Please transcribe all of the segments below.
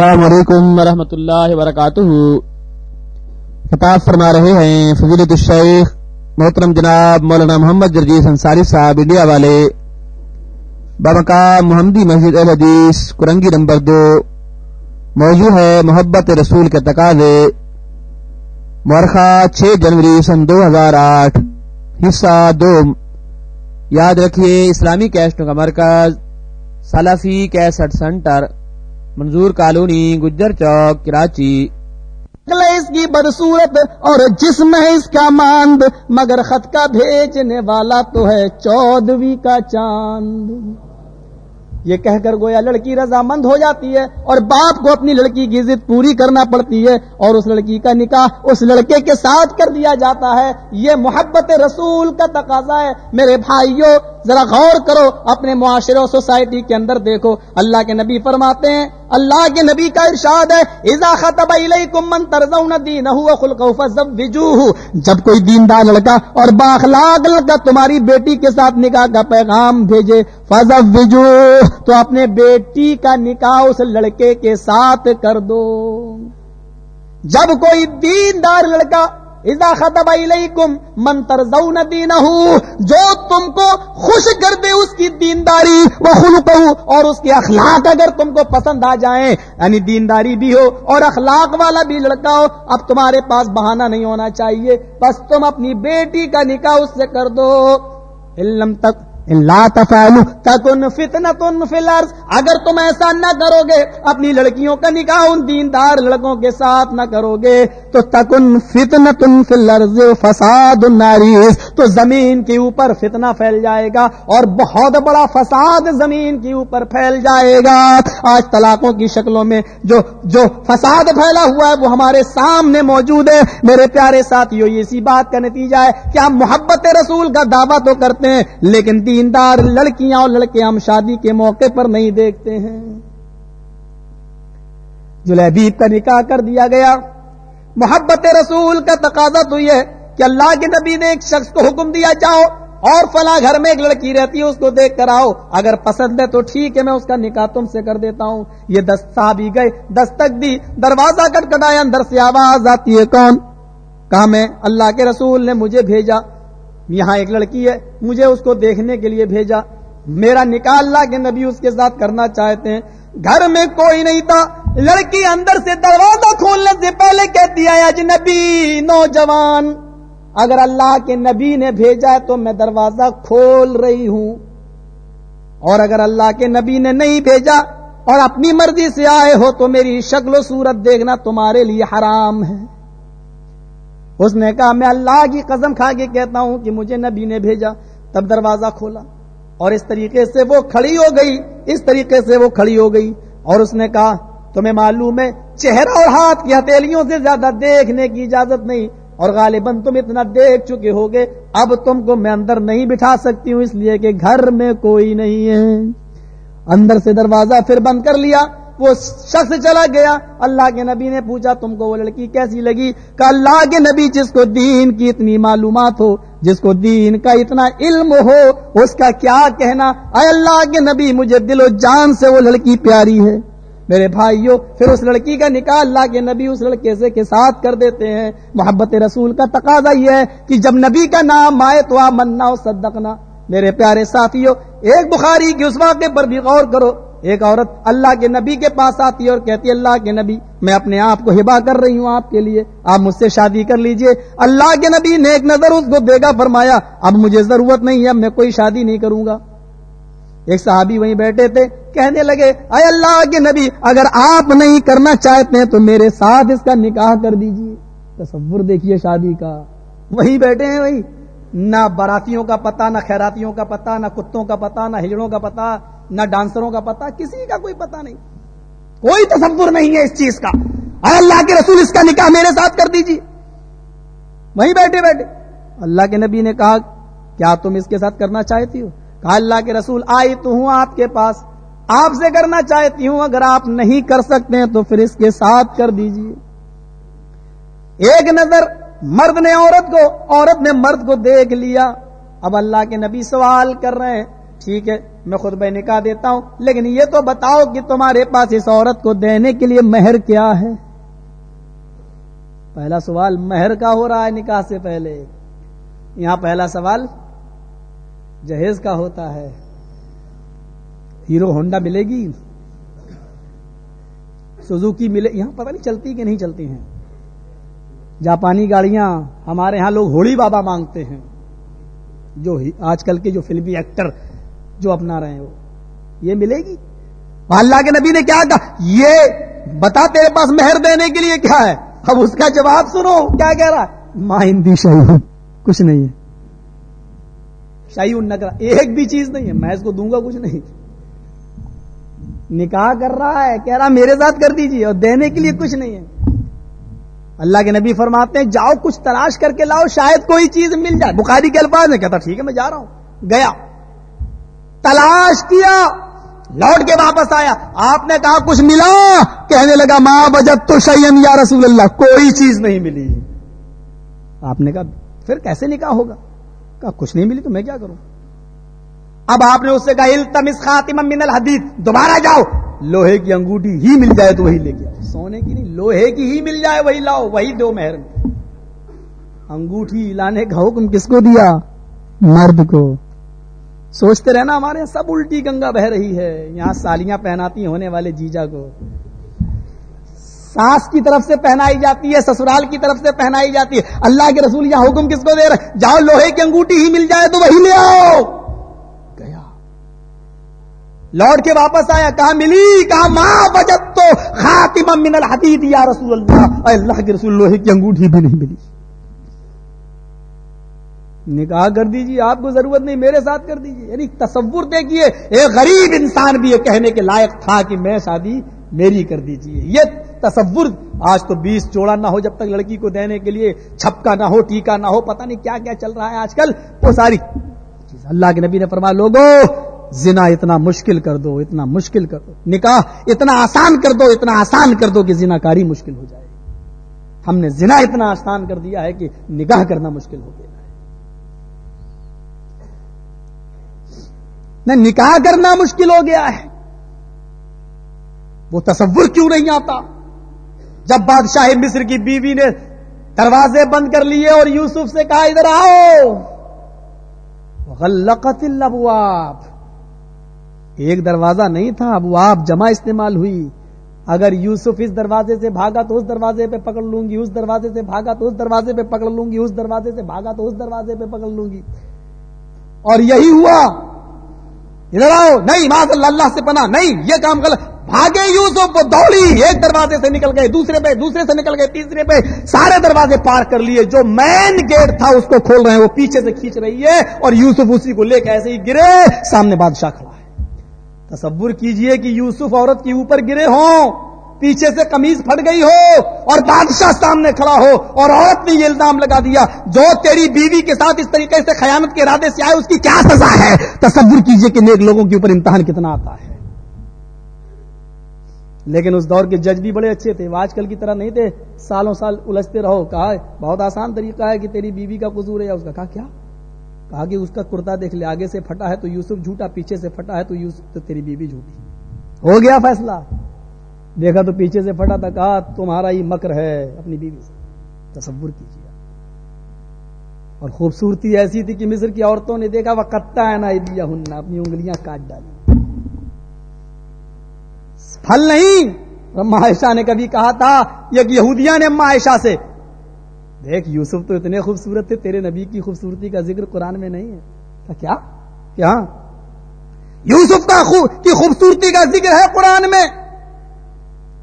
السلام علیکم ورحمۃ اللہ وبرکاتہ۔ خطاب فرما رہے ہیں فضیلت الشیخ محترم جناب مولانا محمد جرجیس انصاری صاحب انڈیا والے۔ بابکا محمدی مسجد الحدیث کرنگی نمبر دو۔ موضوع ہے محبت رسول کے تقاضے۔ مرخہ چھ جنوری سن دو ہزار آٹھ۔ حصہ دو۔ یاد رکھیے اسلامی کیسٹوں کا مرکز، سلفی cassette centre Manzoor colony, Gujjar Chowk, Karachi. اس کی بدصورت اور جسم ہے اس کا ماند، مگر خط کا بھیجنے والا تو ہے چودوی کا چاند۔ یہ کہہ کر گویا لڑکی رضامند ہو جاتی ہے اور باپ کو اپنی لڑکی کی ضد پوری کرنا پڑتی ہے اور اس لڑکی کا نکاح اس لڑکے کے ساتھ کر دیا جاتا ہے۔ یہ محبت رسول کا تقاضا ہے۔ میرے بھائیوں ذرا غور کرو، اپنے معاشرے اور سوسائٹی کے اندر دیکھو۔ اللہ کے نبی فرماتے ہیں، اللہ کے نبی کا ارشاد ہے، اذا خطب الیکم من ترضون دینہ وخلقہ فزوجوہ۔ جب کوئی دیندار لڑکا اور باخلاق لڑکا تمہاری بیٹی کے ساتھ نکاح کا پیغام بھیجے، فزوجوہ، تو اپنے بیٹی کا نکاح اس لڑکے کے ساتھ کر دو۔ جب کوئی دیندار لڑکا اذا خطب الیکم من ترضون دینہ جو تم کو خوش کر دے اس کی دینداری وہ خلق اور اس کے اخلاق اگر تم کو پسند آ جائیں یعنی دینداری بھی ہو اور اخلاق والا بھی لڑکا ہو، اب تمہارے پاس بہانہ نہیں ہونا چاہیے، بس تم اپنی بیٹی کا نکاح اس سے کر دو۔ علم تک لا تفعلوا، تکن فتنة فی الارض۔ اگر تم ایسا نہ کرو گے اپنی لڑکیوں کا نکاح ان دیندار لڑکوں کے ساتھ نہ کرو گے تو تکن فتنة فی الارض فساد الناریز تو زمین کے اوپر فتنہ پھیل جائے گا اور بہت بڑا فساد زمین کے اوپر پھیل جائے گا۔ آج طلاقوں کی شکلوں میں جو جو فساد پھیلا ہوا ہے، وہ ہمارے سامنے موجود ہے۔ میرے پیارے ساتھیوں اسی بات کا نتیجہ ہے۔ کہ ہم محبت رسول کا دعویٰ تو کرتے ہیں، لیکن دین دیندار لڑکیاں اور لڑکے ہم شادی کے موقع پر نہیں دیکھتے ہیں۔ جلیبیب کا نکاح کر دیا گیا۔ محبت رسول کا تقاضا تو یہ کہ اللہ کے نبی نے ایک شخص کو حکم دیا، جاؤ اور فلاں گھر میں ایک لڑکی رہتی ہے، اس کو دیکھ کر آؤ۔ اگر پسند ہے تو ٹھیک ہے، میں اس کا نکاح تم سے کر دیتا ہوں۔ یہ دست صحابی گئے، دستک دی دروازہ کٹ کٹایا اندر سے آواز آتی ہے، کون؟ کہا میں، اللہ کے رسول نے مجھے بھیجا۔ یہاں ایک لڑکی ہے، مجھے اس کو دیکھنے کے لیے بھیجا۔ میرا نکاح اللہ کے نبی اس کے ساتھ کرنا چاہتے ہیں۔ گھر میں کوئی نہیں تھا۔ لڑکی اندر سے دروازہ کھولنے سے پہلے کہتی ہے، اجنبی نوجوان، اگر اللہ کے نبی نے بھیجا ہے تو میں دروازہ کھول رہی ہوں۔ اور اگر اللہ کے نبی نے نہیں بھیجا اور اپنی مرضی سے آئے ہو تو میری شکل و صورت دیکھنا تمہارے لیے حرام ہے۔ اس نے کہا، میں اللہ کی قسم کھا کے کہتا ہوں کہ مجھے نبی نے بھیجا۔ تب دروازہ کھولا اور اس طریقے سے وہ کھڑی ہو گئی۔ اس طریقے سے وہ کھڑی ہو گئی اور اس نے کہا، تمہیں معلوم ہے، چہرہ اور ہاتھ کی ہتھیلیوں سے زیادہ دیکھنے کی اجازت نہیں اور غالباً تم اتنا دیکھ چکے ہوگے۔ اب تم کو میں اندر نہیں بٹھا سکتی ہوں، اس لیے کہ گھر میں کوئی نہیں ہے۔ اندر سے دروازہ پھر بند کر لیا۔ وہ شخص چلا گیا۔ اللہ کے نبی نے پوچھا، تم کو وہ لڑکی کیسی لگی؟ کہ اللہ کے نبی جس کو دین کی اتنی معلومات ہو، جس کو دین کا اتنا علم ہو، اس کا کیا کہنا؟ اے اللہ کے نبی، مجھے دل و جان سے وہ لڑکی پیاری ہے۔ میرے بھائیوں پھر اس لڑکی کا نکاح اللہ کے نبی اس لڑکے سے کے ساتھ کر دیتے ہیں۔ محبت رسول کا تقاضا یہ ہے کہ جب نبی کا نام آئے تو آپ مننا صدقنا۔ میرے پیارے ساتھیوں ایک بخاری کی اس واقعے پر بھی غور کرو۔ ایک عورت اللہ کے نبی کے پاس آتی ہے اور کہتی ہے، اللہ کے نبی، میں اپنے آپ کو ہبا کر رہی ہوں آپ کے لیے۔ آپ مجھ سے شادی کر لیجیے۔ اللہ کے نبی نے ایک نظر اس کو دے گا فرمایا، اب مجھے ضرورت نہیں ہے میں کوئی شادی نہیں کروں گا۔ ایک صحابی وہیں بیٹھے تھے، کہنے لگے، اے اللہ کے نبی، اگر آپ نہیں کرنا چاہتے ہیں تو میرے ساتھ اس کا نکاح کر دیجیے۔ تصور دیکھیے شادی کا۔ وہی بیٹھے ہیں وہی۔ نہ براتیوں کا پتہ نہ خیراتیوں کا پتہ نہ کتوں کا پتہ نہ ہجڑوں کا پتہ نہ ڈانسروں کا پتا، کسی کا کوئی پتا نہیں۔ کوئی تصور نہیں ہے اس چیز کا۔ اے اللہ کے رسول اس کا نکاح میرے ساتھ کر دیجیے وہیں بیٹھے بیٹھے۔ اللہ کے نبی نے کہا، کیا تم اس کے ساتھ کرنا چاہتی ہو؟ کہا، اللہ کے رسول، آئی تو ہوں آپ کے پاس۔ آپ سے کرنا چاہتی ہوں، اگر آپ نہیں کر سکتے ہیں تو پھر اس کے ساتھ کر دیجیے ایک نظر مرد نے عورت کو، عورت نے مرد کو دیکھ لیا۔ اب اللہ کے نبی سوال کر رہے ہیں ٹھیک ہے، میں خود بہ نکاح دیتا ہوں، لیکن یہ تو بتاؤ کہ تمہارے پاس اس عورت کو دینے کے لیے مہر کیا ہے؟ پہلا سوال مہر کا ہو رہا ہے نکاح سے پہلے۔ یہاں پہلا سوال جہیز کا ہوتا ہے۔ ہیرو ہونڈا ملے گی؟ سوزوکی ملے، یہاں پتہ نہیں چلتی کہ نہیں چلتی ہیں۔ جاپانی گاڑیاں ہمارے ہاں لوگ ہوڑی بابا مانگتے ہیں۔ جو آج کل کے جو فلمی ایکٹر جو اپنا رہے ہیں وہ۔ یہ ملے گی؟ اللہ کے نبی نے کیا کہا؟ یہ بتا تیرے پاس مہر دینے کے لیے کیا ہے؟ اب اس کا جواب سنو۔ کیا کہہ رہا ہے؟ ماں ہندی شاہی۔ کچھ نہیں ہے۔ شاہی نگر ایک بھی چیز نہیں ہے۔ میں اس کو دوں گا کچھ نہیں۔ نکاح کر رہا ہے کہہ رہا میرے ساتھ کر دیجیے اور دینے کے لیے کچھ نہیں ہے۔ اللہ کے نبی فرماتے ہیں جاؤ کچھ تلاش کر کے لاؤ شاید کوئی چیز مل جائے۔ بخاری کے الفاظ میں کہتا ٹھیک ہے میں جا رہا ہوں۔ گیا۔ تلاش کیا، لوٹ کے واپس آیا۔ آپ نے کہا، کچھ ملا؟ کہنے لگا ماں بجت تو شیم یا رسول اللہ، کوئی چیز نہیں ملی۔ آپ نے کہا، پھر کیسے نکاح ہوگا؟ کہا، کچھ نہیں ملی تو میں کیا کروں؟ اب آپ نے اس سے کہا، التمس خاتم من الحدید دوبارہ جاؤ۔ لوہے کی انگوٹھی ہی مل جائے تو وہی لے کے سونے کی نہیں، لوہے کی ہی مل جائے، وہی لاؤ، وہی دو مہر۔ انگوٹھی لانے کا حکم کس کو دیا؟ مرد کو۔ سوچتے رہنا، ہمارے یہاں سب الٹی گنگا بہ رہی ہے۔ یہاں سالیاں پہناتی ہونے والے جیجا کو۔ ساس کی طرف سے پہنائی جاتی ہے، سسرال کی طرف سے پہنائی جاتی ہے۔ اللہ کے رسول یہاں حکم کس کو دے رہے جاؤ لوہے کی انگوٹھی ہی مل جائے تو وہی لے آؤ۔ گیا۔ لوٹ کے واپس آیا، کہا، ملی، کہا ماں بجت تو خاتم من الحدید یا رسول اللہ۔ اللہ کے رسول، لوہے کی انگوٹھی بھی نہیں ملی۔ نکاح کر دیجیے آپ کو ضرورت نہیں، میرے ساتھ کر دیجیے یعنی تصور دیکھیے ایک غریب انسان بھی یہ کہنے کے لائق تھا کہ میں شادی میری کر دیجیے یہ تصور آج تو بیس جوڑا نہ ہو جب تک لڑکی کو دینے کے لیے چھپکا نہ ہو، ٹیکا نہ ہو، پتہ نہیں کیا کیا چل رہا ہے آج کل۔ وہ ساری چیز اللہ کے نبی نے فرمایا، لوگو، زنا اتنا مشکل کر دو، اتنا مشکل کر دو۔ نکاح اتنا آسان کر دو، اتنا آسان کر دو کہ زنا کاری مشکل ہو جائے۔ ہم نے زنا اتنا آسان کر دیا ہے کہ نکاح کرنا مشکل ہو گیا۔ نہ نکاح کرنا مشکل ہو گیا ہے۔ وہ تصور کیوں نہیں آتا؟ جب بادشاہ مصر کی بیوی نے دروازے بند کر لیے اور یوسف سے کہا، ادھر آؤ۔ غلقت الابواب۔ ایک دروازہ نہیں تھا، ابواب جمع استعمال ہوئی۔ اگر یوسف اس دروازے سے بھاگا تو اس دروازے پہ پکڑ لوں گی، اس دروازے سے بھاگا تو اس دروازے پہ پکڑ لوں گی، اس دروازے سے بھاگا تو اس دروازے پہ پکڑ لوں گی۔ اور یہی ہوا۔ ادھر آؤ نہیں اللہ اللہ سے پناہ، نہیں، یہ کام غلط۔ بھاگے یوسف وہ دوڑی، ایک دروازے سے نکل گئے، دوسرے پہ، دوسرے سے نکل گئے، تیسرے پہ، سارے دروازے پار کر لیے۔ جو مین گیٹ تھا، اس کو کھول رہے ہیں، وہ پیچھے سے کھینچ رہی ہے اور یوسف اسی کو لے کے ایسے ہی گرے۔ سامنے بادشاہ کھڑا ہے۔ تصور کیجیے کہ یوسف عورت کے اوپر گرے ہوں۔ پیچھے سے کمیز پھٹ گئی ہو اور بادشاہ سامنے کھڑا ہو اور عورت نے یہ الزام لگا دیا، جو تیری بیوی کے ساتھ اس طریقے سے خیانت کے ارادے سے آئے، اس کی کیا سزا ہے؟ تصور کیجیے کہ نیک لوگوں کے اوپر امتحان کتنا آتا ہے۔ لیکن اس دور کے جج بھی بڑے اچھے تھے، وہ آج کل کی طرح نہیں تھے۔ سالوں سال الجھتے رہو، کہا بہت آسان طریقہ ہے کہ تیری بیوی کا قصور ہے یا اس کا۔ کہا کیا؟ کہا کہ اس کا کرتا دیکھ لے، آگے سے پھٹا ہے تو یوسف جھوٹا، پیچھے سے پھٹا ہے تو یوسف، تو تیری بیوی جھوٹی۔ ہو گیا فیصلہ۔ دیکھا تو پیچھے سے پھٹا تھا، کہا، تمہارا ہی مکر ہے۔ اپنی بیوی سے تصور کیجیے اور خوبصورتی ایسی تھی کہ مصر کی عورتوں نے دیکھا، وہ کتا ہے نا ہننا، اپنی انگلیاں کاٹ ڈالی۔ پھل نہیں۔ اما عائشہ نے کبھی کہا تھا یہ یہودیاں نے اما عائشہ سے۔ دیکھ، یوسف تو اتنے خوبصورت تھے، تیرے نبی کی خوبصورتی کا ذکر قرآن میں نہیں ہے۔ کیا؟ کیا؟ یوسف کا کی خوبصورتی کا ذکر ہے قرآن میں۔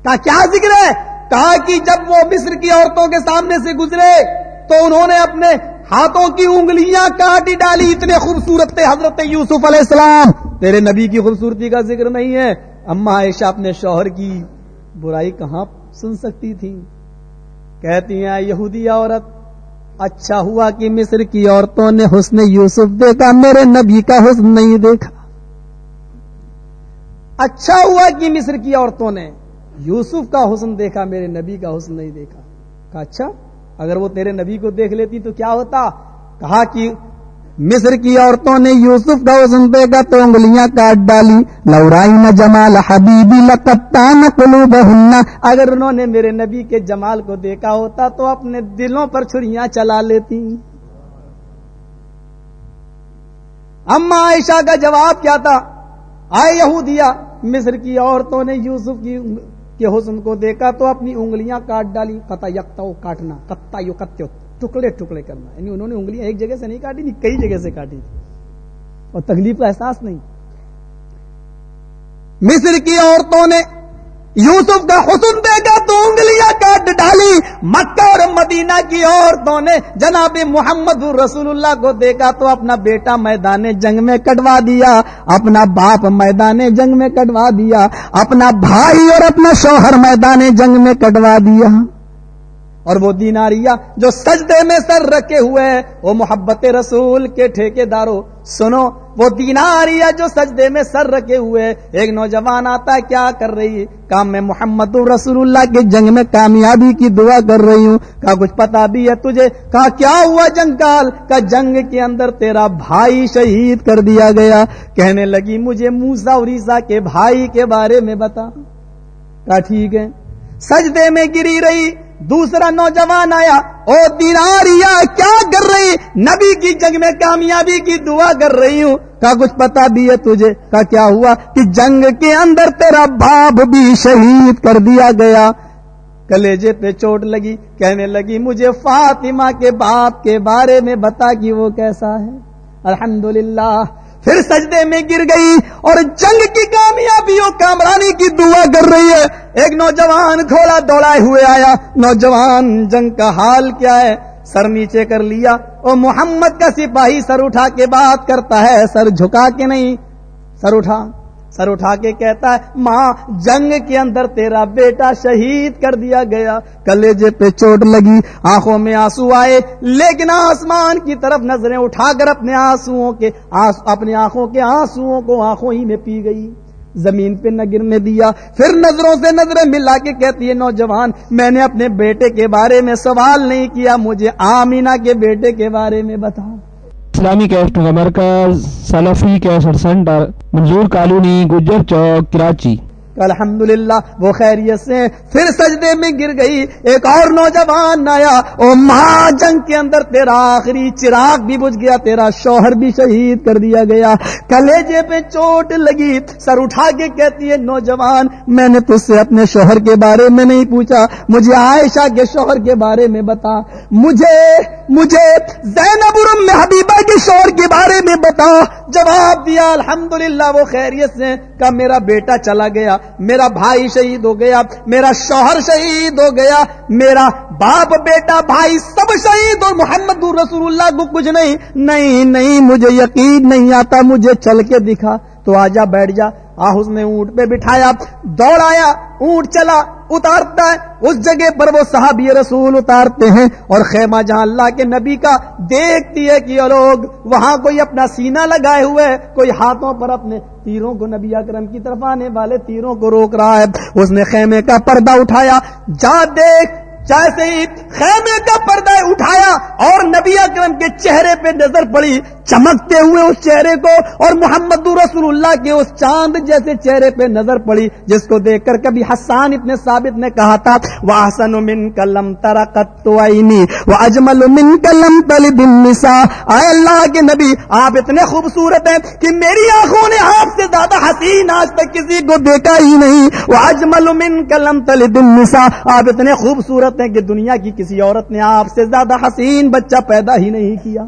کا کیا ذکر ہے؟ کہا کہ جب وہ مصر کی عورتوں کے سامنے سے گزرے، تو انہوں نے اپنے ہاتھوں کی انگلیاں کاٹی ڈالی۔ اتنے خوبصورت تھے حضرت یوسف علیہ السلام۔ تیرے نبی کی خوبصورتی کا ذکر نہیں ہے۔ اما عائشہ اپنے شوہر کی برائی کہاں سن سکتی تھی؟ کہتی ہیں یہودی عورت اچھا ہوا کہ مصر کی عورتوں نے حسن یوسف دیکھا، میرے نبی کا حسن نہیں دیکھا۔ اچھا ہوا کہ مصر کی عورتوں نے یوسف کا حسن دیکھا، میرے نبی کا حسن نہیں دیکھا۔ کہا اچھا اگر وہ تیرے نبی کو دیکھ لیتی تو کیا ہوتا؟ کہا کہ مصر کی عورتوں نے یوسف کا حسن دیکھا تو انگلیاں کاٹ ڈالی۔ لورائی نہ جمال حبیبی لکتا اگر انہوں نے میرے نبی کے جمال کو دیکھا ہوتا تو اپنے دلوں پر چھریاں چلا لیتی۔ اما عائشہ کا جواب کیا تھا؟ آئے یہودیا مصر کی عورتوں نے یوسف کی کہ حسن کو دیکھا تو اپنی انگلیاں کاٹ ڈالی، قطع یکتا کاٹنا کتا یو کتو ٹکڑے ٹکڑے کرنا۔ یعنی انہوں نے انگلیاں ایک جگہ سے نہیں کاٹی، نہیں کئی جگہ سے کاٹی۔ تھی اور تکلیف کا احساس نہیں۔ مصر کی عورتوں نے یوسف کا حسن دیکھا تو انگلیاں کاٹ ڈالی۔ مکہ اور مدینہ کی عورتوں نے جناب محمد رسول اللہ کو دیکھا تو اپنا بیٹا میدان جنگ میں کٹوا دیا، اپنا باپ میدان جنگ میں کٹوا دیا، اپنا بھائی اور اپنا شوہر میدان جنگ میں کٹوا دیا۔ اور وہ دیناریا جو سجدے میں سر رکھے ہوئے ہیں، وہ محبت رسول کے ٹھیکے داروں سنو، وہ دیناریا جو سجدے میں سر رکھے ہوئے ایک نوجوان آتا ہے، کیا کر رہی؟ ہے کام میں محمد رسول اللہ کے جنگ میں کامیابی کی دعا کر رہی ہوں۔ کہا، کچھ پتا بھی ہے تجھے؟ کہا، کیا ہوا جنگ کال کا جنگ کے اندر تیرا بھائی شہید کر دیا گیا۔ کہنے لگی، مجھے موسا اریسا کے بھائی کے بارے میں بتا۔ کہا، ٹھیک ہے۔ سجدے میں گری رہی دوسرا نوجوان آیا، او دیناریا کیا کر رہی؟ نبی کی جنگ میں کامیابی کی دعا کر رہی ہوں. کا کچھ پتا بھی ہے تجھے، کا کیا ہوا؟ کہ جنگ کے اندر تیرا باپ بھی شہید کر دیا گیا. کلیجے پہ چوٹ لگی، کہنے لگی، مجھے فاطمہ کے باپ کے بارے میں بتا کہ وہ کیسا ہے. الحمدللہ پھر سجدے میں گر گئی اور جنگ کی کامیابیوں کامرانی کی دعا کر رہی ہے۔ ایک نوجوان کھولا دوڑائے ہوئے آیا۔ نوجوان، جنگ کا حال کیا ہے؟ سر نیچے کر لیا۔ اور محمد کا سپاہی سر اٹھا کے بات کرتا ہے۔ سر جھکا کے نہیں؟ سر اٹھا۔ سر اٹھا کے کہتا ہے، ماں، جنگ کے اندر تیرا بیٹا شہید کر دیا گیا۔ کلیجے پہ چوٹ لگی، آنکھوں میں آنسو آئے۔ لیکن آسمان کی طرف نظریں اٹھا کر اپنے آنسو کے اپنے آنکھوں کے آنسو کو آنکھوں ہی میں پی گئی۔ زمین پہ نہ گرنے دیا۔ پھر نظروں سے نظریں ملا کے کہتی ہے، نوجوان، میں نے اپنے بیٹے کے بارے میں سوال نہیں کیا، مجھے آمینہ کے بیٹے کے بارے میں بتاؤ۔ اسلامی کیسٹ کا مرکز سلفی cassette centre Manzoor colony Gujjar Chowk Karachi. الحمد للہ وہ خیریت سے پھر سجدے میں گر گئی۔ ایک اور نوجوان آیا، او ماں جنگ کے اندر تیرا آخری چراغ بھی بجھ گیا، تیرا شوہر بھی شہید کر دیا گیا۔ کلیجے پہ چوٹ لگی۔ سر اٹھا کے کہتی ہے، نوجوان، میں نے تجھ سے اپنے شوہر کے بارے میں نہیں پوچھا، مجھے عائشہ کے شوہر کے بارے میں بتا۔ مجھے مجھے زینب میں حبیبہ کے شوہر کے بارے میں بتا۔ جواب دیا، الحمدللہ، وہ خیریت سے کا میرا بیٹا چلا گیا۔ میرا بھائی شہید ہو گیا، میرا شوہر شہید ہو گیا، میرا باپ بیٹا بھائی سب شہید اور محمد رسول اللہ کو کچھ نہیں نہیں نہیں، مجھے یقین نہیں آتا، مجھے چل کے دکھا، تو آ جا، بیٹھ جا آہس نے اونٹ پہ بٹھایا، دوڑ آیا، اونٹ چلا اتارتا ہے، اس جگہ پر وہ صحابی رسول اتارتے ہیں۔ اور خیمہ جہاں اللہ کے نبی کا دیکھتی ہے کہ لوگ وہاں کوئی اپنا سینہ لگائے ہوئے کوئی ہاتھوں پر اپنے تیروں کو نبی اکرم کی طرف آنے والے تیروں کو روک رہا ہے۔ اس نے خیمے کا پردہ اٹھایا۔ جا دیکھ جیسے ہی خیمے کا پردہ اٹھایا اور نبی اکرم کے چہرے پہ نظر پڑی۔ چمکتے ہوئے اس چہرے کو اور محمد رسول اللہ کے اس چاند جیسے چہرے پہ نظر پڑی، جس کو دیکھ کر کبھی حسان اتنے ثابت نے کہا تھا وہ من کلم ترا قطنی وہ اجمل من کلم تل بنسا آئے اللہ کے نبی، آپ اتنے خوبصورت ہیں کہ میری آنکھوں نے آپ سے زیادہ حسین آج تک کسی کو دیکھا ہی نہیں۔ وہ اجمل من کلم تل بنسا آپ اتنے خوبصورت ہیں کہ دنیا کی کسی عورت نے آپ سے زیادہ حسین بچہ پیدا ہی نہیں کیا۔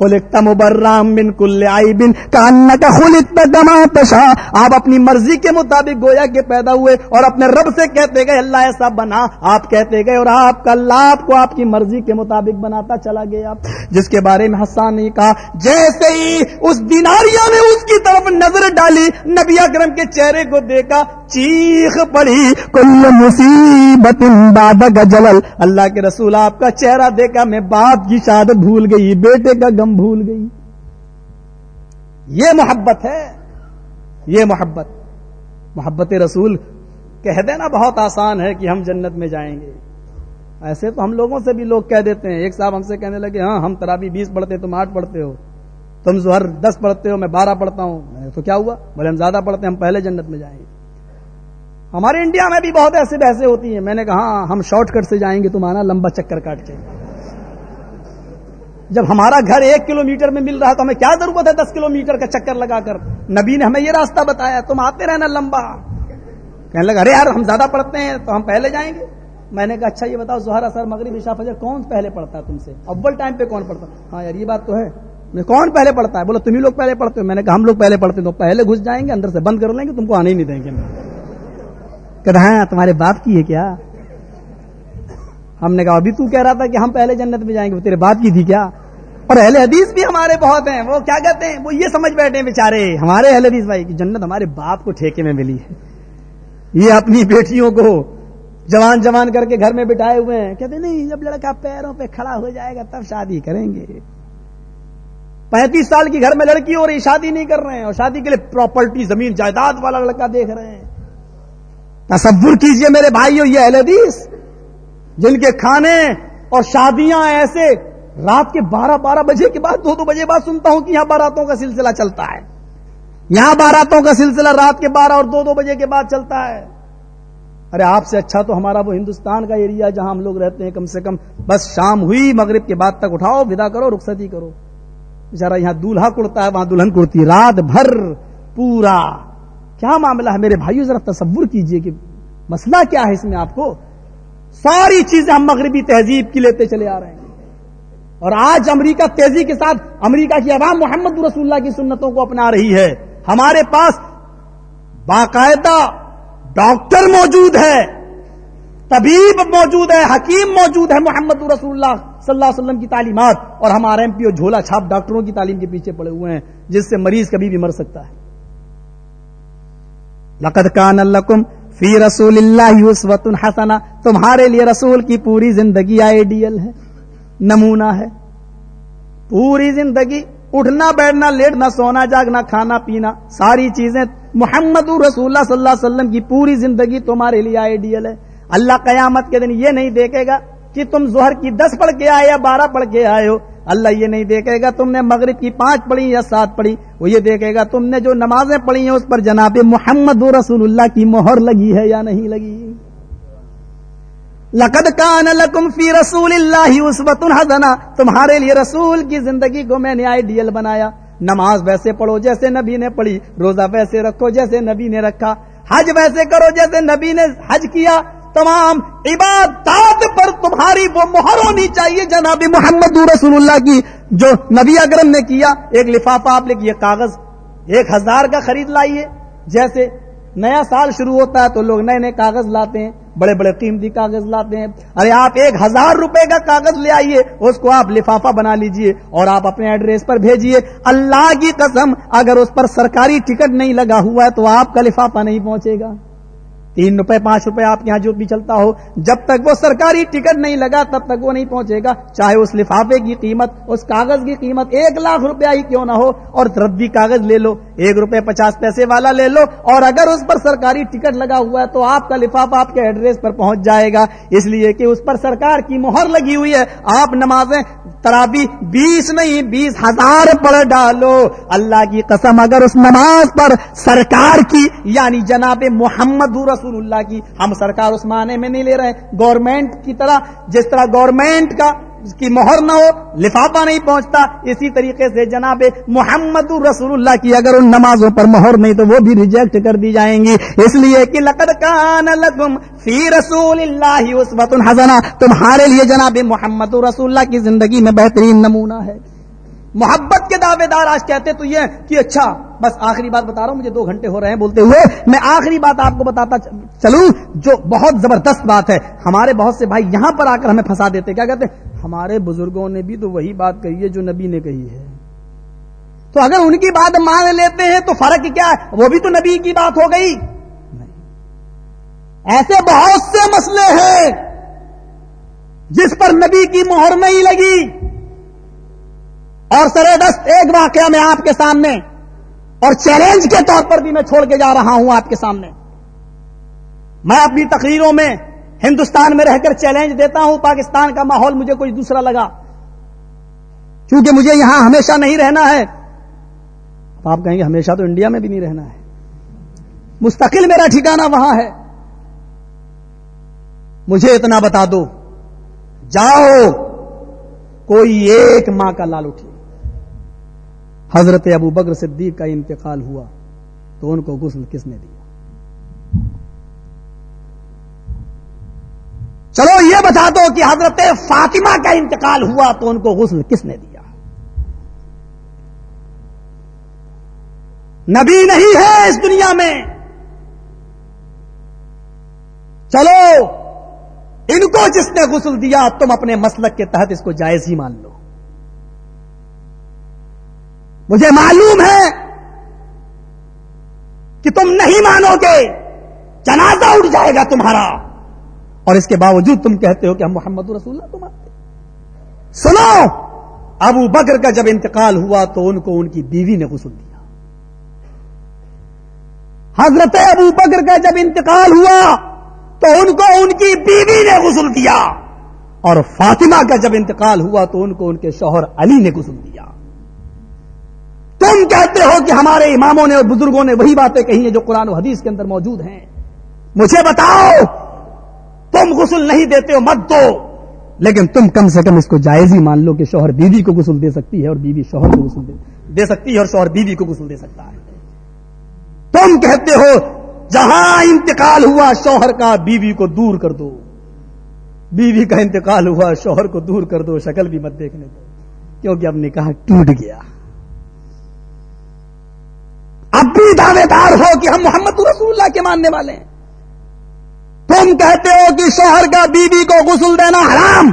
خلقت مبرام بن کل بن کاننا کا خلقت دما تشا۔ آپ اپنی مرضی کے مطابق گویا کے پیدا ہوئے اور اپنے رب سے کہتے گئے، اللہ ایسا بنا۔ آپ کہتے گئے اور آپ کا اللہ آپ کو آپ کی مرضی کے مطابق بناتا چلا گیا۔ جس کے بارے میں حسان نے کہا، جیسے ہی اس دیناریا نے اس کی طرف نظر ڈالی، نبی اکرم کے چہرے کو دیکھا چیخ پڑی، کل مصیبت بادہ جلل اللہ کے رسول آپ کا چہرہ دیکھا، میں باپ کی شادت بھول گئی، بیٹے کا غم بھول گئی۔ یہ محبت ہے، یہ محبت۔ محبت رسول کہہ دینا بہت آسان ہے کہ ہم جنت میں جائیں گے۔ ایسے تو ہم لوگوں سے بھی لوگ کہہ دیتے ہیں، ایک صاحب ہم سے کہنے لگے ہاں ہم ترابی بیس پڑھتے، تم آٹھ پڑھتے ہو۔ تم ظہر دس پڑھتے ہو، میں بارہ پڑھتا ہوں۔ تو کیا ہوا؟ بولے، ہم زیادہ پڑھتے ہیں، ہم پہلے جنت میں جائیں گے۔ ہمارے انڈیا میں بھی بہت ایسے بحثیں ہوتی ہیں۔ میں نے کہا ہاں ہم شارٹ کٹ سے جائیں گے تم آنا لمبا چکر کاٹ کے۔ جب ہمارا گھر ایک کلو میٹر میں مل رہا ہے تو ہمیں کیا ضرورت ہے دس کلو میٹر کا چکر لگا کر؟ نبی نے ہمیں یہ راستہ بتایا، تم آتے رہنا لمبا۔ کہنے لگا، ارے یار، ہم زیادہ پڑھتے ہیں تو ہم پہلے جائیں گے۔ میں نے کہا اچھا یہ بتاؤ، زہرا سر مغرب عشاء فجر کون پہلے پڑھتا ہے تم سے؟ اول ٹائم پہ کون پڑھتا؟ ہاں یار، یہ بات تو ہے۔ میں کون پہلے پڑھتا ہے؟ بولو تم ہی لوگ پہلے پڑھتے ہو۔ میں نے کہا، ہم لوگ پہلے پڑھتے ہیں۔ تو پہلے گھس جائیں گے، اندر سے بند کر لیں گے، تم کو آنے ہی نہیں دیں گے۔ کہ ہاں تمہارے باپ کی ہے کیا؟ ہم نے کہا، ابھی تو کہہ رہا تھا کہ ہم پہلے جنت میں جائیں گے، وہ تیرے باپ کی تھی کیا؟ اور اہل حدیث بھی ہمارے بہت ہیں، وہ کیا کہتے ہیں؟ وہ یہ سمجھ بیٹھے ہیں بیچارے، ہمارے اہل حدیث بھائی کی جنت ہمارے باپ کو ٹھیکے میں ملی ہے۔ یہ اپنی بیٹیوں کو جوان جوان کر کے گھر میں بٹھائے ہوئے ہیں۔ کہتے نہیں، جب لڑکا پیروں پہ کھڑا ہو جائے گا تب شادی کریں گے۔ پینتیس سال کی گھر میں لڑکی ہو رہی، شادی نہیں کر رہے ہیں اور شادی کے لیے پراپرٹی، زمین، جائیداد والا لڑکا دیکھ رہے ہیں۔ تصور کیجیے میرے بھائیوں یہ اہل حدیث، جن کے کھانے اور شادیاں ایسے رات کے بارہ بارہ بجے کے بعد، دو دو بجے بعد سنتا ہوں کہ یہاں باراتوں کا سلسلہ چلتا ہے۔ یہاں باراتوں کا سلسلہ رات کے بارہ اور دو دو بجے کے بعد چلتا ہے۔ ارے، آپ سے اچھا تو ہمارا وہ ہندوستان کا ایریا جہاں ہم لوگ رہتے ہیں کم سے کم بس شام ہوئی، مغرب کے بعد تک اٹھاؤ، ودا کرو، رخصتی کرو۔ بےچارا یہاں دولہا کڑتا ہے، وہاں دلہن کڑتی، رات بھر پورا۔ کیا معاملہ ہے؟ میرے بھائیو، ذرا تصور کیجیے کہ مسئلہ کیا ہے اس میں آپ کو؟ ساری چیزیں ہم مغربی تہذیب کی لیتے چلے آ رہے ہیں۔ اور آج امریکہ تیزی کے ساتھ امریکہ کی عوام محمد رسول اللہ کی سنتوں کو اپنا رہی ہے۔ ہمارے پاس باقاعدہ ڈاکٹر موجود ہے، طبیب موجود ہے، حکیم موجود ہے محمد رسول اللہ صلی اللہ علیہ وسلم کی تعلیمات۔ اور ہمارے ایم پی اور جھولا چھاپ ڈاکٹروں کی تعلیم کے پیچھے پڑے ہوئے ہیں، جس سے مریض کبھی بھی مر سکتا ہے۔ لقد کان الکم فی رسول اللہ وسوت الحسنا تمہارے لیے رسول کی پوری زندگی آئیڈیل ہے، نمونہ ہے۔ پوری زندگی اٹھنا، بیٹھنا، لیٹنا، سونا، جاگنا، کھانا، پینا، ساری چیزیں محمد رسول اللہ صلی اللہ علیہ وسلم کی پوری زندگی تمہارے لیے آئیڈیل ہے۔ اللہ قیامت کے دن یہ نہیں دیکھے گا کہ تم ظہر کی دس پڑھ کے آئے یا بارہ پڑھ کے آئے ہو۔ اللہ یہ نہیں دیکھے گا تم نے مغرب کی پانچ پڑھی یا سات پڑھی، وہ یہ دیکھے گا تم نے جو نمازیں پڑھی ہیں اس پر جناب محمد رسول اللہ کی مہر لگی ہے یا نہیں لگی؟ لقد کان لکم فی رسول اللہ عصبت الحسنہ تمہارے لیے رسول کی زندگی کو میں نے آئیڈیل بنایا۔ نماز ویسے پڑھو جیسے نبی نے پڑھی، روزہ ویسے رکھو جیسے نبی نے رکھا، حج ویسے کرو جیسے نبی نے حج کیا۔ تمام عبادات پر تمہاری وہ مہر ہونی چاہیے جناب محمد رسول اللہ کی، جو نبی اگرم نے کیا۔ ایک لفافہ آپ لکھیے کاغذ۔ ایک ہزار کا خرید لائیے۔ جیسے نیا سال شروع ہوتا ہے تو لوگ نئے نئے کاغذ لاتے ہیں، بڑے بڑے قیمتی کاغذ لاتے ہیں۔ ارے، آپ ایک ہزار روپے کا کاغذ لے آئیے، اس کو آپ لفافہ بنا لیجیے اور آپ اپنے ایڈریس پر بھیجیے۔ اللہ کی قسم، اگر اس پر سرکاری ٹکٹ نہیں لگا ہوا ہے تو آپ کا لفافہ نہیں پہنچے گا۔ تین روپے، پانچ روپے آپ کے یہاں جو بھی چلتا ہو، جب تک وہ سرکاری ٹکٹ نہیں لگا، تب تک وہ نہیں پہنچے گا۔ چاہے اس لفافے کی قیمت، اس کاغذ کی قیمت ایک لاکھ روپیہ ہی کیوں نہ ہو، اور ردی کاغذ لے لو، ایک روپے پچاس پیسے والا لے لو، اور اگر اس پر سرکاری ٹکٹ لگا ہوا ہے تو آپ کا لفافہ آپ کے ایڈریس پر پہنچ جائے گا۔ اس لیے کہ اس پر سرکار کی مہر لگی ہوئی ہے۔ آپ نمازیں، ترابی بیس نہیں، بیس ہزار پڑھ ڈالو۔ اللہ کی قسم، اگر اس نماز پر سرکار کی یعنی جناب محمد رسول اللہ کی ہم سرکار اس معنی میں نہیں لے رہے گورنمنٹ کی طرح جس طرح گورنمنٹ کا کی مہر نہ ہو، لفافہ نہیں پہنچتا، اسی طریقے سے جناب محمد رسول اللہ کی اگر ان نمازوں پر مہر نہیں تو وہ بھی ریجیکٹ کر دی جائیں گی۔ اس لیے کہ لقد کان لکم فی رسول اللہ عصبت حسنہ۔ تمہارے لیے جناب محمد رسول اللہ کی زندگی میں بہترین نمونہ ہے۔ محبت کے دعوے دار آج کہتے تو یہ کہ اچھا بس آخری بات بتا رہا ہوں، مجھے دو گھنٹے ہو رہے ہیں بولتے ہوئے، میں آخری بات آپ کو بتاتا چلوں، جو بہت زبردست بات ہے، ہمارے بہت سے بھائی یہاں پر آ کر ہمیں پھنسا دیتے کیا کہتے ہمارے بزرگوں نے بھی تو وہی بات کہی ہے جو نبی نے کہی ہے۔ تو اگر ان کی بات مان لیتے ہیں تو فرق کیا ہے؟ وہ بھی تو نبی کی بات ہو گئی۔ ایسے بہت سے مسئلے ہیں جس پر نبی کی مہر نہیں لگی۔ اور سرے دست، ایک واقعہ میں آپ کے سامنے اور چیلنج کے طور پر بھی میں چھوڑ کے جا رہا ہوں آپ کے سامنے۔ میں اپنی تقریروں میں ہندوستان میں رہ کر چیلنج دیتا ہوں، پاکستان کا ماحول مجھے کوئی دوسرا لگا۔ کیونکہ مجھے یہاں ہمیشہ نہیں رہنا ہے آپ کہیں گے ہمیشہ تو انڈیا میں بھی نہیں رہنا ہے۔ مستقل میرا ٹھکانا وہاں ہے۔ مجھے اتنا بتا دو، جاؤ، کوئی ایک ماں کا لال اٹھے حضرت ابو بکر صدیق کا انتقال ہوا تو ان کو غسل کس نے دیا؟ چلو یہ بتا دو کہ حضرت فاطمہ کا انتقال ہوا تو ان کو غسل کس نے دیا؟ نبی نہیں ہے اس دنیا میں۔ چلو، ان کو جس نے غسل دیا، تم اپنے مسلک کے تحت اس کو جائز ہی مان لو۔ مجھے معلوم ہے کہ تم نہیں مانو گے، جنازہ اٹھ جائے گا تمہارا۔ اور اس کے باوجود تم کہتے ہو کہ ہم محمد رسول اللہ تم آتے سنو، ابو بکر کا جب انتقال ہوا تو ان کو ان کی بیوی نے غسل دیا۔ حضرت ابو بکر کا جب انتقال ہوا تو ان کو ان کی بیوی نے غسل دیا۔ اور فاطمہ کا جب انتقال ہوا تو ان کو ان کے شوہر علی نے غسل دیا۔ تم کہتے ہو کہ ہمارے اماموں نے اور بزرگوں نے وہی باتیں کہی ہیں جو قرآن و حدیث کے اندر موجود ہیں۔ مجھے بتاؤ، تم غسل نہیں دیتے ہو، مت دو۔ لیکن تم کم سے کم اس کو جائز ہی مان لو کہ شوہر بیوی کو غسل دے سکتی ہے اور بیوی شوہر کو غسل دے سکتی ہے اور شوہر بیوی کو غسل دے سکتا ہے۔ تم کہتے ہو، جہاں انتقال ہوا شوہر کا، بیوی کو دور کر دو۔ بیوی کا انتقال ہوا، شوہر کو دور کر دو، شکل بھی مت دیکھنے دو۔ کیونکہ اب نکاح ٹوٹ گیا۔ اب بھی دعوے دار ہو کہ ہم محمد رسول اللہ کے ماننے والے ہیں۔ تم کہتے ہو کہ شوہر کا بیوی کو غسل دینا حرام۔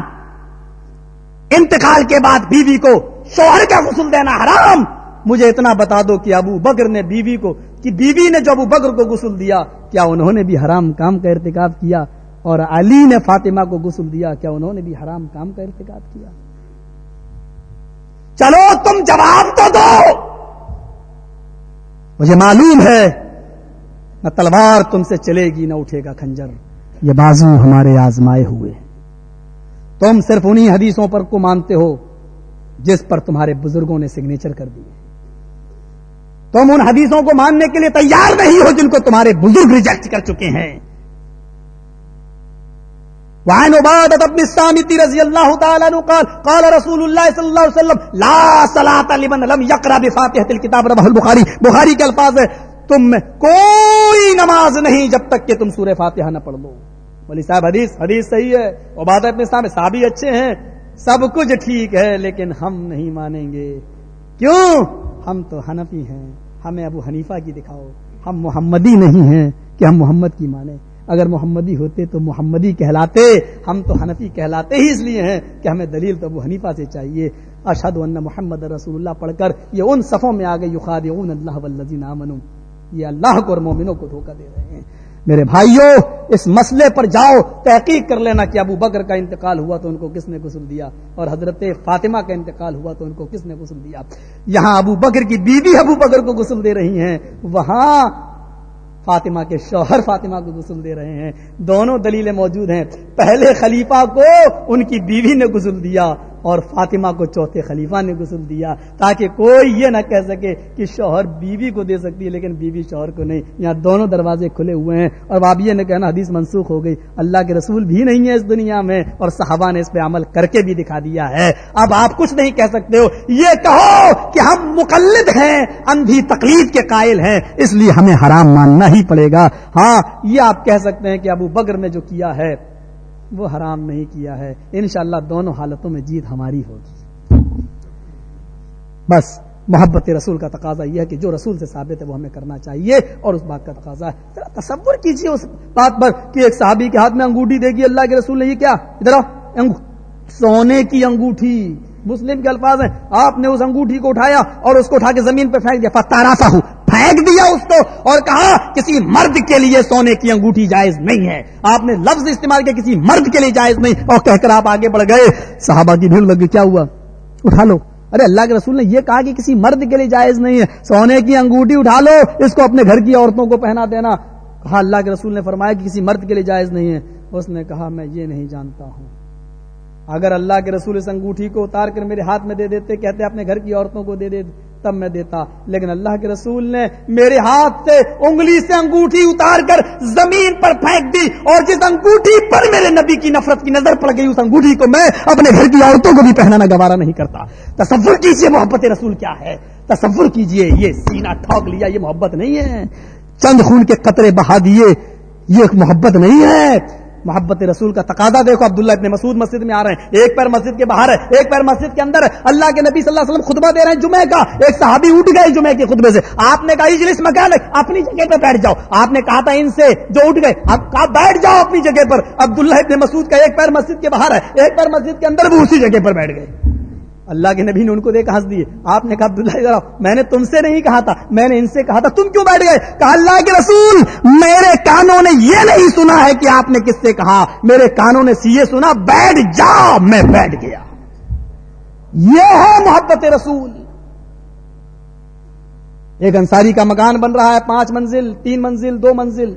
انتقال کے بعد بیوی کو شوہر کا غسل دینا حرام۔ مجھے اتنا بتا دو کہ ابو بکر نے بیوی کو، کہ بیوی نے جو ابو بکر کو غسل دیا، کیا انہوں نے بھی حرام کام کا ارتکاب کیا؟ اور علی نے فاطمہ کو غسل دیا، کیا انہوں نے بھی حرام کام کا ارتکاب کیا؟ چلو تم جواب تو دو۔ مجھے معلوم ہے، نہ تلوار تم سے چلے گی، نہ اٹھے گا کھنجر۔ یہ بازو ہمارے آزمائے ہوئے تم صرف انہی حدیثوں پر کو مانتے ہو، جس پر تمہارے بزرگوں نے سگنیچر کر دیے تم ان حدیثوں کو ماننے کے لیے تیار نہیں ہو، جن کو تمہارے بزرگ ریجیکٹ کر چکے ہیں۔ وعن عبادة بن السامت رضی اللہ تعالی عنہ قال قال رسول اللہ صلی اللہ علیہ وسلم، لا صلاة لمن لم يقرأ بفاتحة الكتاب، رواه البخاری بخاری کے الفاظ ہے تم میں کوئی نماز نہیں جب تک کہ تم سورہ فاتحہ نہ پڑھ لو۔ بولی صاحب، حدیث حدیث صحیح ہے۔ عبادت ابن السلام صحابی اچھے ہیں، سب کچھ ٹھیک ہے، لیکن ہم نہیں مانیں گے۔ کیوں؟ ہم تو حنفی ہیں۔ ہمیں ابو حنیفہ کی دکھاؤ۔ ہم محمدی نہیں ہیں کہ ہم محمد کی مانیں۔ اگر محمدی ہوتے تو محمدی کہلاتے، ہم تو حنفی کہلاتے ہی اس لیے ہیں کہ ہمیں دلیل تو ابو حنیفہ سے چاہیے۔ اشد ان محمد رسول اللہ پڑھ کر یہ ان صفوں میں آگے یخاد اللہ والذین آمنوا یہ اللہ کو اور مومنوں کو دھوکہ دے رہے ہیں۔ میرے بھائیوں اس مسئلے پر جاؤ، تحقیق کر لینا کہ ابو بکر کا انتقال ہوا تو ان کو کس نے غسل دیا اور حضرت فاطمہ کا انتقال ہوا تو ان کو کس نے غسل دیا۔ یہاں ابو بکر کی بیوی ابو بکر کو غسل دے رہی ہیں۔ وہاں فاطمہ کے شوہر فاطمہ کو غسل دے رہے ہیں۔ دونوں دلیلیں موجود ہیں۔ پہلے خلیفہ کو ان کی بیوی نے غسل دیا۔ اور فاطمہ کو چوتھے خلیفہ نے غسل دیا تاکہ کوئی یہ نہ کہہ سکے کہ شوہر بیوی کو دے سکتی ہے، لیکن بیوی شوہر کو نہیں۔ یہاں دونوں دروازے کھلے ہوئے ہیں۔ اور بابیہ نے کہنا حدیث منسوخ ہو گئی۔ اللہ کے رسول بھی نہیں ہے اس دنیا میں اور صحابہ نے اس پہ عمل کر کے بھی دکھا دیا ہے۔ اب آپ کچھ نہیں کہہ سکتے ہو۔ یہ کہو کہ ہم مقلد ہیں، اندھی تقلید کے قائل ہیں، اس لیے ہمیں حرام ماننا ہی پڑے گا۔ ہاں یہ آپ کہہ سکتے ہیں کہ ابو بکر نے جو کیا ہے وہ حرام نہیں کیا ہے۔ انشاءاللہ دونوں حالتوں میں جیت ہماری ہوگی۔ بس، محبت رسول کا تقاضا یہ ہے کہ جو رسول سے ثابت ہے وہ ہمیں کرنا چاہیے اور اس بات کا تقاضا ہے۔ ذرا تصور کیجیے اس بات پر کہ ایک صحابی کے ہاتھ میں انگوٹھی دے گی، اللہ کے رسول نے یہ کیا؟ ادھر سونے کی انگوٹھی۔ مسلم کے الفاظ ہیں۔ آپ نے اس انگوٹھی کو اٹھایا اور اس کو اٹھا کے زمین پہ پھینک دیا۔ فتارا سا ہوں۔ پھینک دیا اس کو اور کہا، کسی مرد کے لیے سونے کی انگوٹھی جائز نہیں ہے۔ آپ نے لفظ استعمال کیا، کسی مرد کے لیے جائز نہیں۔ اور کہہ کر آپ آگے بڑھ گئے۔ صحابہ کی بھیڑ لگی کیا ہوا؟ اٹھا لو۔ ارے اللہ کے رسول نے یہ کہا کہ کسی مرد کے لیے جائز نہیں ہے۔ سونے کی انگوٹھی اٹھا لو، اس کو اپنے گھر کی عورتوں کو پہنا دینا۔ کہا، اللہ کے رسول نے فرمایا کہ کسی مرد کے لیے جائز نہیں ہے۔ اس نے کہا، میں یہ نہیں جانتا ہوں۔ اگر اللہ کے رسول اس انگوٹھی کو اتار کر میرے ہاتھ میں دے دیتے، کہتے اپنے گھر کی عورتوں کو دے دے، تب میں دیتا۔ لیکن اللہ کے رسول نے میرے ہاتھ سے انگلی سے انگوٹھی اتار کر زمین پر پھینک دی اور جس انگوٹھی پر میرے نبی کی نفرت کی نظر پڑ گئی، اس انگوٹھی کو میں اپنے گھر کی عورتوں کو بھی پہنانا گوارا نہیں کرتا۔ تصور کیجیے محبت رسول کیا ہے۔ تصور کیجیے، یہ سینہ ٹھوک لیا، یہ محبت نہیں ہے۔ چند خون کے قطرے بہا دیے، یہ محبت نہیں ہے۔ محبت رسول کا تقاضا دیکھو، عبداللہ ابن مسعود مسجد میں آ رہے ہیں۔ ایک پیر مسجد کے باہر ہے، ایک پیر مسجد کے اندر ہے۔ اللہ کے نبی صلی اللہ علیہ وسلم خطبہ دے رہے ہیں جمعہ کا۔ ایک صحابی اٹھ گئے جمعے کے خطبے سے۔ آپ نے کہا، اجلس مکان اپنی جگہ پہ بیٹھ جاؤ۔ آپ نے کہا تھا ان سے جو اٹھ گئے، آپ کہا بیٹھ جاؤ اپنی جگہ پر۔ عبداللہ ابن مسعود کا ایک پیر مسجد کے باہر ہے، ایک پیر مسجد کے اندر وہ اسی جگہ پر بیٹھ گئے۔ اللہ کے نبی نے ان کو دیکھ ہنس دیے۔ آپ نے کہا، عبداللہ میں نے تم سے نہیں کہا تھا، میں نے ان سے کہا تھا، تم کیوں بیٹھ گئے؟ کہا، اللہ کے رسول، میرے کانوں نے یہ نہیں سنا ہے کہ آپ نے کس سے کہا، میرے کانوں نے یہ سنا، بیٹھ جا، میں بیٹھ گیا۔ یہ ہے محبت رسول۔ ایک انصاری کا مکان بن رہا ہے، پانچ منزل، تین منزل، دو منزل۔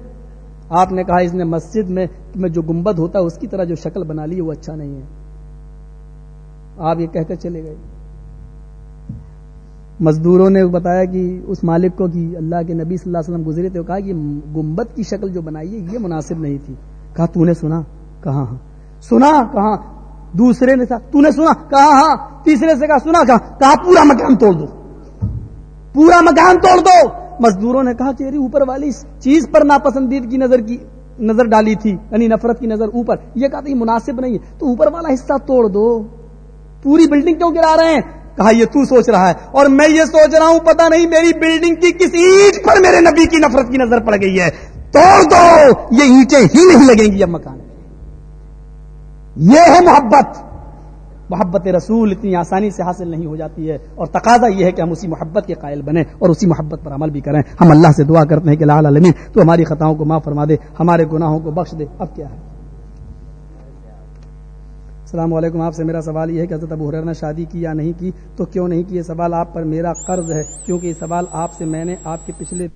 آپ نے کہا، اس نے مسجد میں جو گنبد ہوتا ہے، اس کی طرح جو شکل بنا لی، وہ اچھا نہیں ہے۔ آپ یہ کہہ کر چلے گئے۔ مزدوروں نے بتایا کہ اس مالک کو کہ اللہ کے نبی صلی اللہ علیہ وسلم گزرے تھے کہا کہ گمبت کی شکل جو بنائی ہے یہ مناسب نہیں تھی۔ کہا، تو نے سنا؟ کہا ہاں۔ سنا؟ کہا دوسرے نے تو نے سنا؟ کہا ہاں۔ تیسرے سے کہا، سنا؟ کہا کہا، پورا مکان توڑ دو۔ پورا مکان توڑ دو۔ مزدوروں نے کہا تیری اوپر والی چیز پر ناپسندید کی نظر کی، نظر ڈالی تھی یعنی نفرت کی نظر اوپر۔ یہ کہا تھا مناسب نہیں ہے۔ تو اوپر والا حصہ توڑ دو۔ پوری بلڈنگ کیوں گرا رہے ہیں؟ کہا، یہ تو سوچ رہا ہے۔ اور میں یہ سوچ رہا ہوں پتا نہیں میری بلڈنگ کی کس اینٹ پر میرے نبی کی نفرت کی نظر پڑ گئی ہے۔ توڑ دو، یہ اینٹیں ہی نہیں لگیں گی اب مکان یہ ہے محبت۔ محبت رسول اتنی آسانی سے حاصل نہیں ہو جاتی ہے۔ اور تقاضا یہ ہے کہ ہم اسی محبت کے قائل بنے اور اسی محبت پر عمل بھی کریں۔ ہم اللہ سے دعا کرتے ہیں کہ لال عالمین تو ہماری خطاؤں کو معاف فرما دے، ہمارے گناہوں کو بخش دے۔ اب کیا ہے؟ السلام علیکم، آپ سے میرا سوال یہ ہے کہ حضرت ابو حریر نے شادی کی یا نہیں کی؟ تو کیوں نہیں کی؟ یہ سوال آپ پر میرا قرض ہے، کیونکہ یہ سوال آپ سے میں نے آپ کے پچھلے